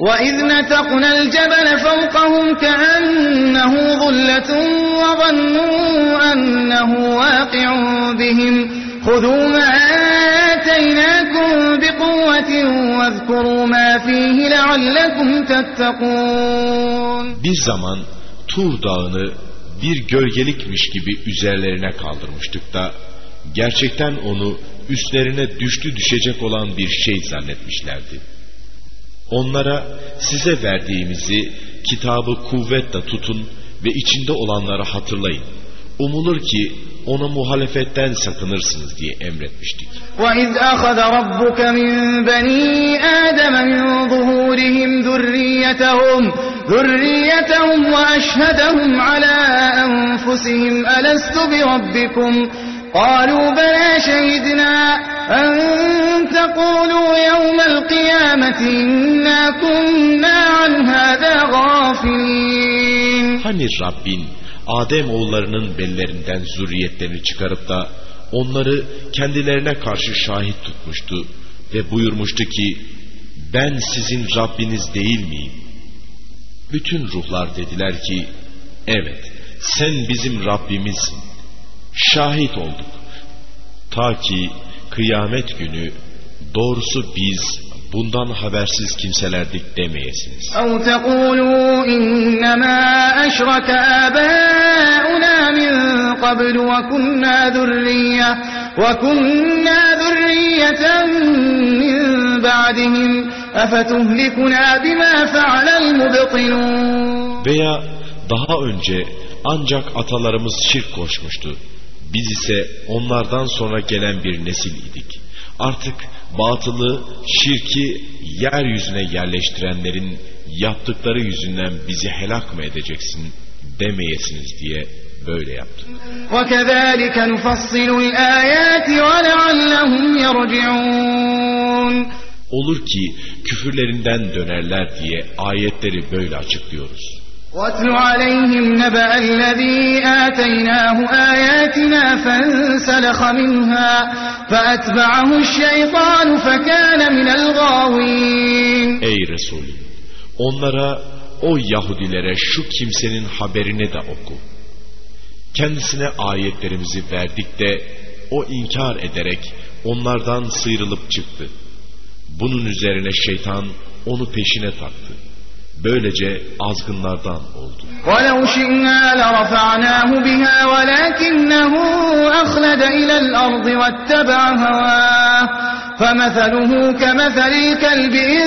وَإِذْ نَتَقْنَا الْجَبَلَ فَوْقَهُمْ كَأَنَّهُ ظُلَّةٌ وَظَنُّوا أَنَّهُ واقع بِهِمْ خُذُوا مَا آتَيْنَاكُمْ بِقُوَّةٍ وَاذْكُرُوا مَا فِيهِ لَعَلَّكُمْ تَتَّقُونَ Bir zaman Tur dağını bir gölgelikmiş gibi üzerlerine kaldırmıştık da gerçekten onu üstlerine düştü düşecek olan bir şey zannetmişlerdi. Onlara size verdiğimizi kitabı kuvvetle tutun ve içinde olanları hatırlayın. Umulur ki ona muhalefetten sakınırsınız diye emretmiştik. وَإِذْ أَخَذَ رَبُّكَ مِنْ بَنِي آدَمَ مِنْ ظُهُورِهِمْ ذُرِّيَّتَهُمْ ذُرِّيَّتَهُمْ وَأَشْهَدَهُمْ عَلَى أَنفُسِهِمْ أَلَسْتُ بِرَبِّكُمْ قالوا بلى شهدنا أن تقولوا يوم القيامة إنا كنا عن هذا غافلين Hani Rabbin Adem oğullarının bellerinden zürriyetlerini çıkarıp da onları kendilerine karşı şahit tutmuştu ve buyurmuştu ki ben sizin Rabbiniz değil miyim? Bütün ruhlar dediler ki evet sen bizim Rabbimizsin. Şahit olduk. Ta ki kıyamet günü doğrusu biz bundan habersiz kimselerdik demeyesiniz. أو تقولوا إنما أشرك آباؤنا من قبل وكنا ذرية وكنا ذرية من بعدهم أفتهلكنا بما فعل المبطلون Veya daha önce ancak atalarımız şirk koşmuştu. biz ise onlardan sonra gelen bir nesil idik. Artık batılı, şirki yeryüzüne yerleştirenlerin yaptıkları yüzünden bizi helak mı edeceksin demeyesiniz diye böyle yaptık. Olur ki küfürlerinden dönerler diye ayetleri böyle açıklıyoruz. واتل عليهم نبأ الذي آتيناه آياتنا فانسلخ منها فأتبعه الشيطان فكان من الغاوين Ey Resulüm! Onlara, o Yahudilere şu kimsenin haberini de oku. Kendisine ayetlerimizi verdik de o inkar ederek onlardan sıyrılıp çıktı. Bunun üzerine şeytan onu peşine taktı. Böylece azgınlardan oldu. ولو شئنا لرفعناه بها ولكنه أخلد إلى الأرض واتبع هواه فمثله كمثل الكلب إن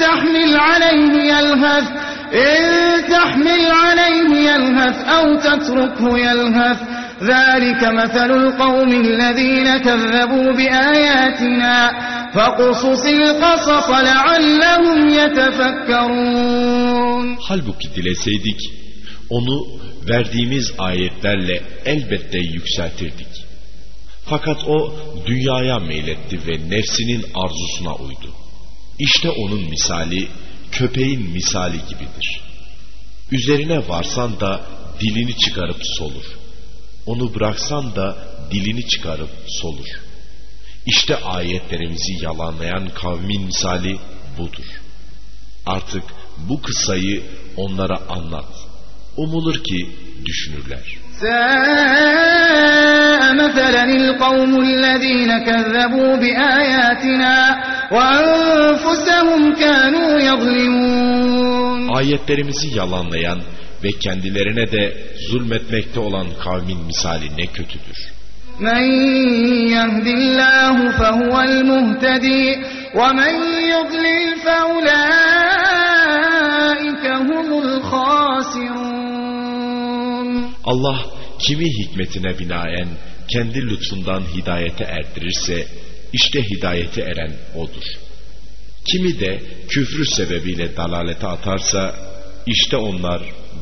تحمل عليه يلهث إن تحمل عليه يلهث أو تتركه يلهث ذلك مثل القوم الذين كذبوا بآياتنا فاقصص القصص لعلهم يتفكرون Halbuki dileseydik onu verdiğimiz ayetlerle elbette yükseltirdik. Fakat o dünyaya meyletti ve nefsinin arzusuna uydu. İşte onun misali köpeğin misali gibidir. Üzerine varsan da dilini çıkarıp solur. Onu bıraksan da dilini çıkarıp solur. İşte ayetlerimizi yalanlayan kavmin misali budur. Artık bu kıssayı onlara anlat. Umulur ki düşünürler. ساء مثلا القوم الذين كذبوا بآياتنا وأنفسهم كانوا يظلمون Ayetlerimizi yalanlayan ve kendilerine de zulmetmekte olan kavmin misali ne kötüdür. Men yehdillahu fehuvel muhtedi ve men yudlil feulaike humul khasirun. Allah kimi hikmetine binaen kendi lütfundan hidayete erdirirse işte hidayete eren odur. Kimi de küfrü sebebiyle dalalete atarsa işte onlar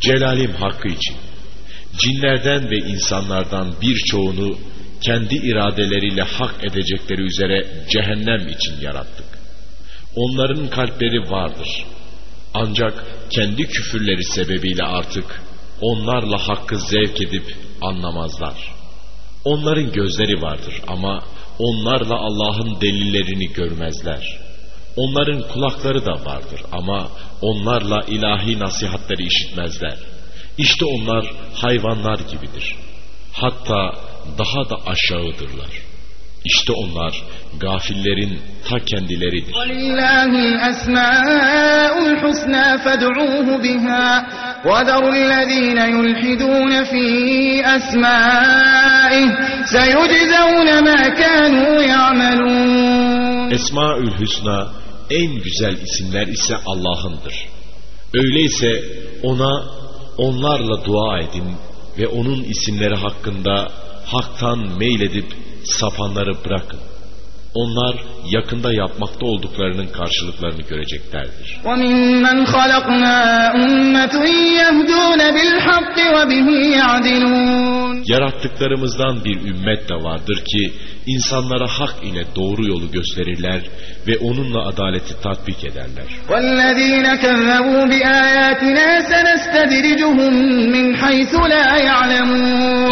Celalim hakkı için. Cinlerden ve insanlardan birçoğunu kendi iradeleriyle hak edecekleri üzere cehennem için yarattık. Onların kalpleri vardır. Ancak kendi küfürleri sebebiyle artık onlarla hakkı zevk edip anlamazlar. Onların gözleri vardır ama onlarla Allah'ın delillerini görmezler. Onların kulakları da vardır ama onlarla ilahi nasihatleri işitmezler. İşte onlar hayvanlar gibidir. Hatta daha da aşağıdırlar. İşte onlar gafillerin ta kendileridir. Esma-ül Hüsna en güzel isimler ise Allah'ındır. Öyleyse ona onlarla dua edin ve onun isimleri hakkında haktan meyledip sapanları bırakın. Onlar yakında yapmakta olduklarının karşılıklarını göreceklerdir. Yarattıklarımızdan bir ümmet de vardır ki insanlara hak ile doğru yolu gösterirler ve onunla adaleti tatbik ederler.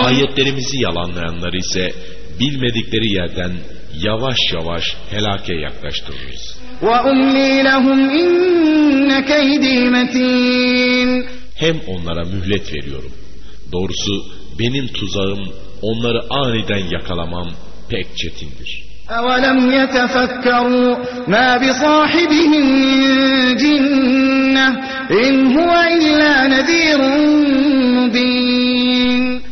Ayetlerimizi yalanlayanlar ise bilmedikleri yerden yavaş yavaş helake yaklaştırırız. وأملي لهم إن كيدي متين Hem onlara mühlet veriyorum. Doğrusu benim tuzağım onları aniden yakalamam pek çetindir. أولم يتفكروا ما بصاحبهم من جنة إن هو إلا نذير مبين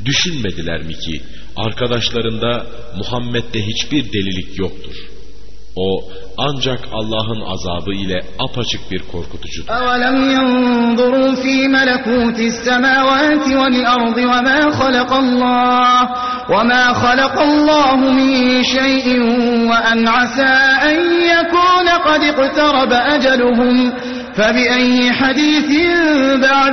Düşünmediler mi ki arkadaşlarında Muhammed'de hiçbir delilik yoktur. O ancak Allah'ın azabı ile apaçık bir korkutucudur. أولم ينظروا في ملكوت السماوات والأرض وما خلق الله وما خلق الله من شيء وأن عسى أن يكون قد اقترب أجلهم فبأي حديث بعده يؤمنون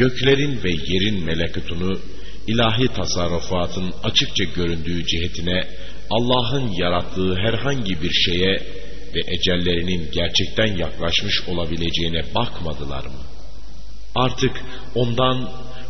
göklerin ve yerin melekutunu ilahi tasarrufatın açıkça göründüğü cihetine Allah'ın yarattığı herhangi bir şeye ve ecellerinin gerçekten yaklaşmış olabileceğine bakmadılar mı? Artık ondan,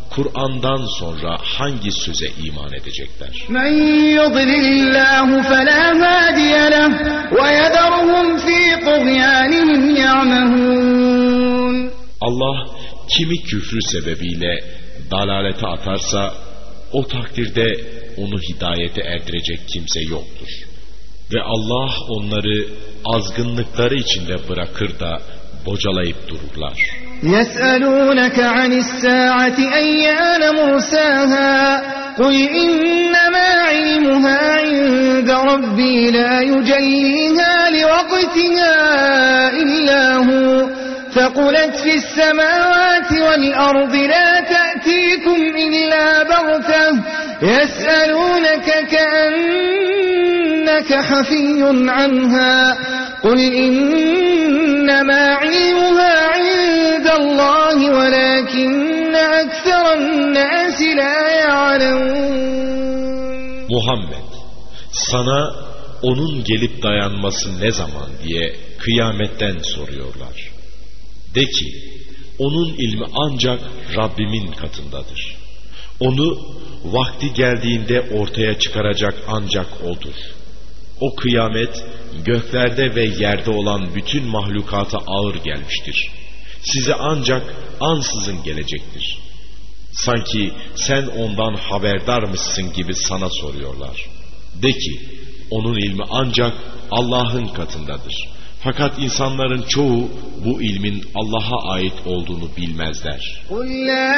Kur'an'dan sonra hangi söze iman edecekler? Men yudlillahu felâ hâdiyeleh ve yederhum fî tuğyânihim ya'mehûn Allah kimi küfrü sebebiyle dalalete atarsa o takdirde onu hidayete erdirecek kimse yoktur. Ve Allah onları azgınlıkları içinde bırakır da bocalayıp dururlar. يسألونك عن الساعة أيان مرساها قل إنما علمها عند ربي لا يجليها لوقتها إلا هو ثقلت في السماوات والأرض لا تأتيكم إلا بغتة يسألونك كأنك حفي عنها قل إنما علمها عند الله ولكن أكثر الناس لا يعلمون Muhammed sana onun gelip dayanması ne zaman diye kıyametten soruyorlar. De ki onun ilmi ancak Rabbimin katındadır. Onu vakti geldiğinde ortaya çıkaracak ancak O'dur. O kıyamet göklerde ve yerde olan bütün mahlukata ağır gelmiştir. Size ancak ansızın gelecektir. Sanki sen ondan haberdarmışsın gibi sana soruyorlar. De ki onun ilmi ancak Allah'ın katındadır. Fakat insanların çoğu bu ilmin Allah'a ait olduğunu bilmezler. قل لا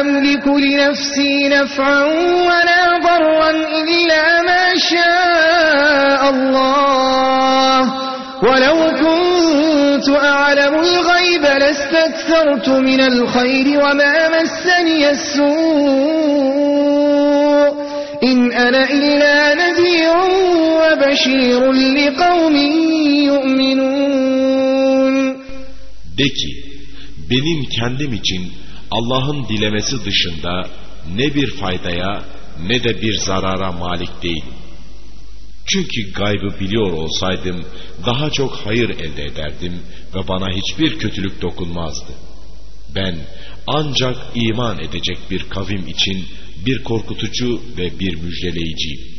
أملك لنفسي نفعا ولا ضرا إلا ما شاء الله ولو كنت أعلم الغيب لاستكثرت من الخير وما مسني السوء إن أنا إلا نذير وبشير لقوم يؤمنون De ki, benim kendim için Allah'ın dilemesi dışında ne bir faydaya ne de bir zarara malik değilim. Çünkü gaybı biliyor olsaydım daha çok hayır elde ederdim ve bana hiçbir kötülük dokunmazdı. Ben ancak iman edecek bir kavim için bir korkutucu ve bir müjdeleyiciyim.